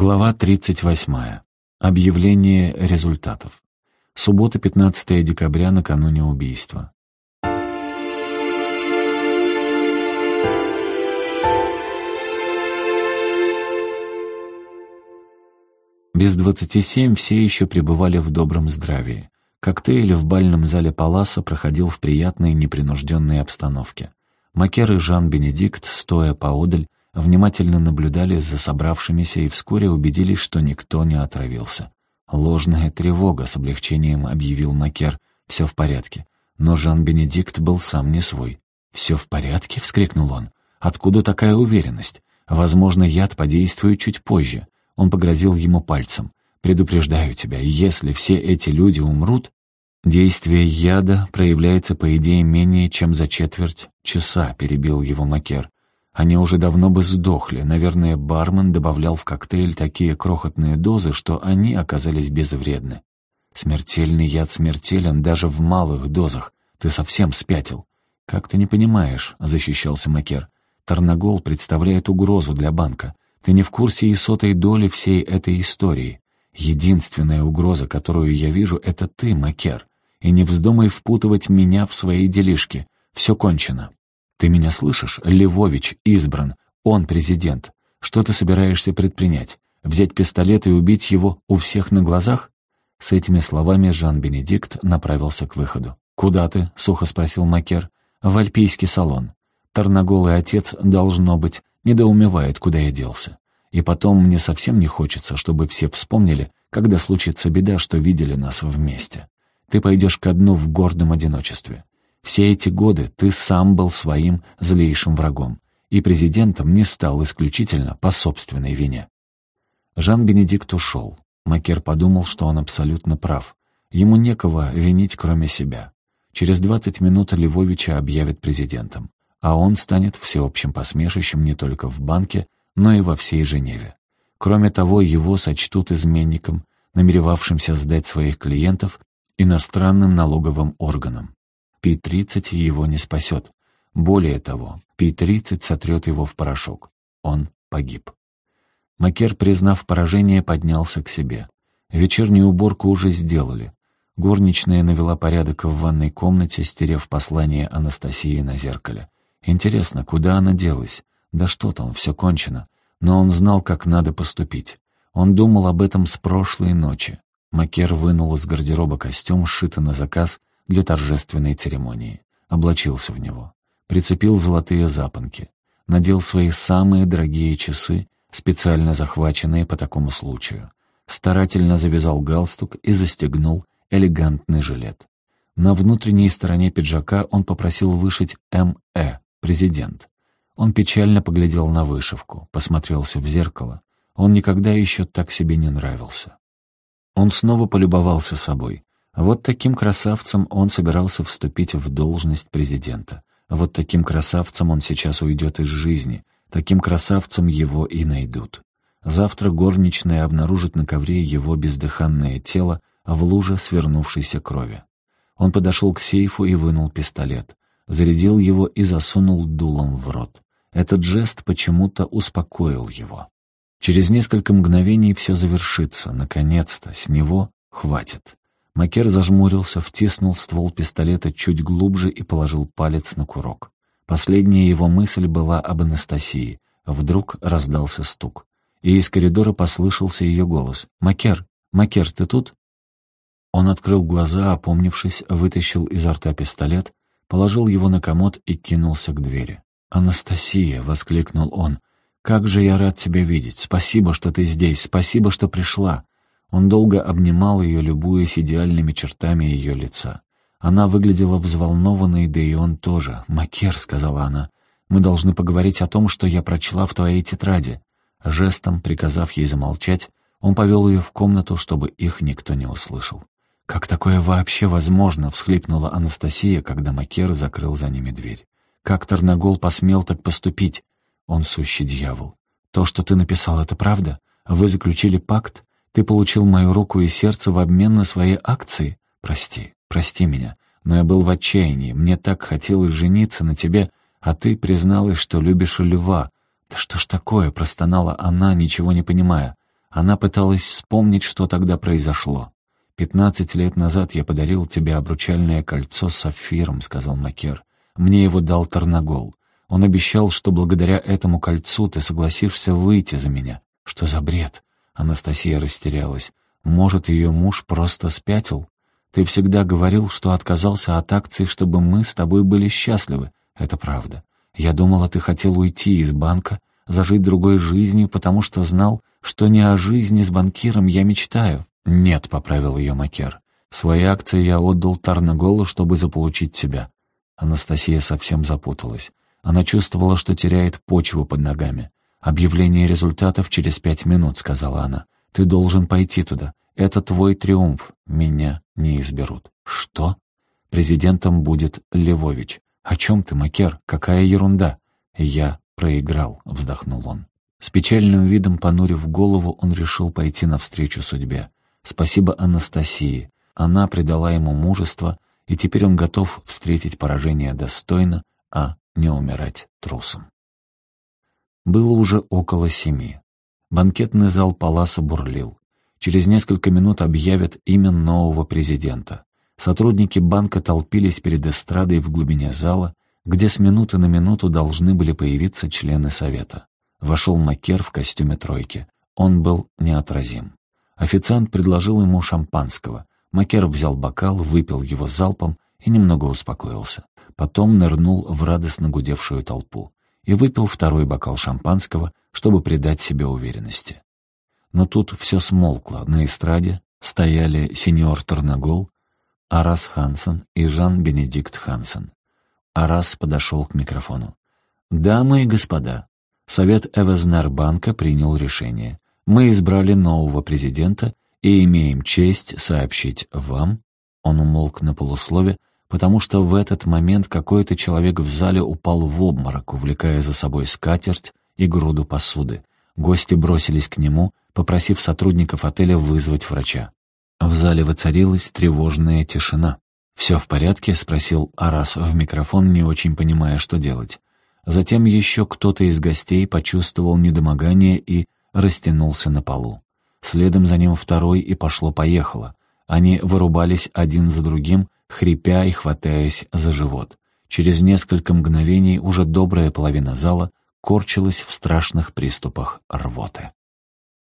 Глава 38. Объявление результатов. Суббота, 15 декабря, накануне убийства. Без двадцати семь все еще пребывали в добром здравии. Коктейль в бальном зале Паласа проходил в приятной непринужденной обстановке. Макер и Жан-Бенедикт, стоя поодаль, внимательно наблюдали за собравшимися и вскоре убедились, что никто не отравился. «Ложная тревога», — с облегчением объявил Макер. «Все в порядке». Но Жан-Бенедикт был сам не свой. «Все в порядке?» — вскрикнул он. «Откуда такая уверенность? Возможно, яд подействует чуть позже». Он погрозил ему пальцем. «Предупреждаю тебя, если все эти люди умрут...» «Действие яда проявляется, по идее, менее чем за четверть часа», — перебил его Макер. Они уже давно бы сдохли. Наверное, бармен добавлял в коктейль такие крохотные дозы, что они оказались безвредны. Смертельный яд смертелен даже в малых дозах. Ты совсем спятил. «Как ты не понимаешь», — защищался Макер. «Тарнагол представляет угрозу для банка. Ты не в курсе и сотой доли всей этой истории. Единственная угроза, которую я вижу, — это ты, Макер. И не вздумай впутывать меня в свои делишки. Все кончено. «Ты меня слышишь? Левович избран. Он президент. Что ты собираешься предпринять? Взять пистолет и убить его у всех на глазах?» С этими словами Жан-Бенедикт направился к выходу. «Куда ты?» — сухо спросил Макер. «В альпийский салон. Тарноголый отец, должно быть, недоумевает, куда я делся. И потом мне совсем не хочется, чтобы все вспомнили, когда случится беда, что видели нас вместе. Ты пойдешь ко дну в гордом одиночестве. Все эти годы ты сам был своим злейшим врагом, и президентом не стал исключительно по собственной вине. Жан-Бенедикт ушел. Макер подумал, что он абсолютно прав. Ему некого винить, кроме себя. Через 20 минут Львовича объявят президентом, а он станет всеобщим посмешищем не только в банке, но и во всей Женеве. Кроме того, его сочтут изменником, намеревавшимся сдать своих клиентов иностранным налоговым органам. Пи-30 его не спасет. Более того, Пи-30 сотрет его в порошок. Он погиб. Макер, признав поражение, поднялся к себе. Вечернюю уборку уже сделали. Горничная навела порядок в ванной комнате, стерев послание Анастасии на зеркале. Интересно, куда она делась? Да что там, все кончено. Но он знал, как надо поступить. Он думал об этом с прошлой ночи. Макер вынул из гардероба костюм, сшитый на заказ, для торжественной церемонии. Облачился в него. Прицепил золотые запонки. Надел свои самые дорогие часы, специально захваченные по такому случаю. Старательно завязал галстук и застегнул элегантный жилет. На внутренней стороне пиджака он попросил вышить «МЭ» — «Президент». Он печально поглядел на вышивку, посмотрелся в зеркало. Он никогда еще так себе не нравился. Он снова полюбовался собой. Вот таким красавцем он собирался вступить в должность президента. Вот таким красавцем он сейчас уйдет из жизни. Таким красавцем его и найдут. Завтра горничная обнаружит на ковре его бездыханное тело в луже свернувшейся крови. Он подошел к сейфу и вынул пистолет. Зарядил его и засунул дулом в рот. Этот жест почему-то успокоил его. Через несколько мгновений все завершится, наконец-то, с него хватит. Макер зажмурился, втиснул ствол пистолета чуть глубже и положил палец на курок. Последняя его мысль была об Анастасии. Вдруг раздался стук. И из коридора послышался ее голос. «Макер! Макер, ты тут?» Он открыл глаза, опомнившись, вытащил изо рта пистолет, положил его на комод и кинулся к двери. «Анастасия!» — воскликнул он. «Как же я рад тебя видеть! Спасибо, что ты здесь! Спасибо, что пришла!» Он долго обнимал ее, любуясь идеальными чертами ее лица. Она выглядела взволнованной, да и он тоже. «Макер», — сказала она, — «мы должны поговорить о том, что я прочла в твоей тетради». Жестом, приказав ей замолчать, он повел ее в комнату, чтобы их никто не услышал. «Как такое вообще возможно?» — всхлипнула Анастасия, когда Макер закрыл за ними дверь. «Как Тарнагол посмел так поступить? Он сущий дьявол. То, что ты написал, это правда? Вы заключили пакт? Ты получил мою руку и сердце в обмен на свои акции? Прости, прости меня. Но я был в отчаянии. Мне так хотелось жениться на тебе, а ты призналась, что любишь льва. Да что ж такое, простонала она, ничего не понимая. Она пыталась вспомнить, что тогда произошло. «Пятнадцать лет назад я подарил тебе обручальное кольцо с сапфиром», — сказал Макер. «Мне его дал Тарнагол. Он обещал, что благодаря этому кольцу ты согласишься выйти за меня. Что за бред?» Анастасия растерялась. «Может, ее муж просто спятил? Ты всегда говорил, что отказался от акций, чтобы мы с тобой были счастливы. Это правда. Я думала, ты хотел уйти из банка, зажить другой жизнью, потому что знал, что не о жизни с банкиром я мечтаю. Нет, — поправил ее Макер. Свои акции я отдал Тарнаголу, чтобы заполучить тебя. Анастасия совсем запуталась. Она чувствовала, что теряет почву под ногами. «Объявление результатов через пять минут», — сказала она. «Ты должен пойти туда. Это твой триумф. Меня не изберут». «Что?» «Президентом будет Левович. «О чем ты, Макер? Какая ерунда!» «Я проиграл», — вздохнул он. С печальным видом, понурив голову, он решил пойти навстречу судьбе. Спасибо Анастасии. Она придала ему мужество, и теперь он готов встретить поражение достойно, а не умирать трусом. Было уже около семи. Банкетный зал Паласа бурлил. Через несколько минут объявят имя нового президента. Сотрудники банка толпились перед эстрадой в глубине зала, где с минуты на минуту должны были появиться члены совета. Вошел Макер в костюме тройки. Он был неотразим. Официант предложил ему шампанского. Макер взял бокал, выпил его залпом и немного успокоился. Потом нырнул в радостно гудевшую толпу и выпил второй бокал шампанского, чтобы придать себе уверенности. Но тут все смолкло. На эстраде стояли сеньор Тарнагол, Арас Хансен и Жан-Бенедикт Хансен. Арас подошел к микрофону. «Дамы и господа, Совет Эвезнербанка принял решение. Мы избрали нового президента и имеем честь сообщить вам...» Он умолк на полуслове, потому что в этот момент какой-то человек в зале упал в обморок, увлекая за собой скатерть и груду посуды. Гости бросились к нему, попросив сотрудников отеля вызвать врача. В зале воцарилась тревожная тишина. «Все в порядке?» — спросил Арас в микрофон, не очень понимая, что делать. Затем еще кто-то из гостей почувствовал недомогание и растянулся на полу. Следом за ним второй и пошло-поехало. Они вырубались один за другим, хрипя и хватаясь за живот. Через несколько мгновений уже добрая половина зала корчилась в страшных приступах рвоты.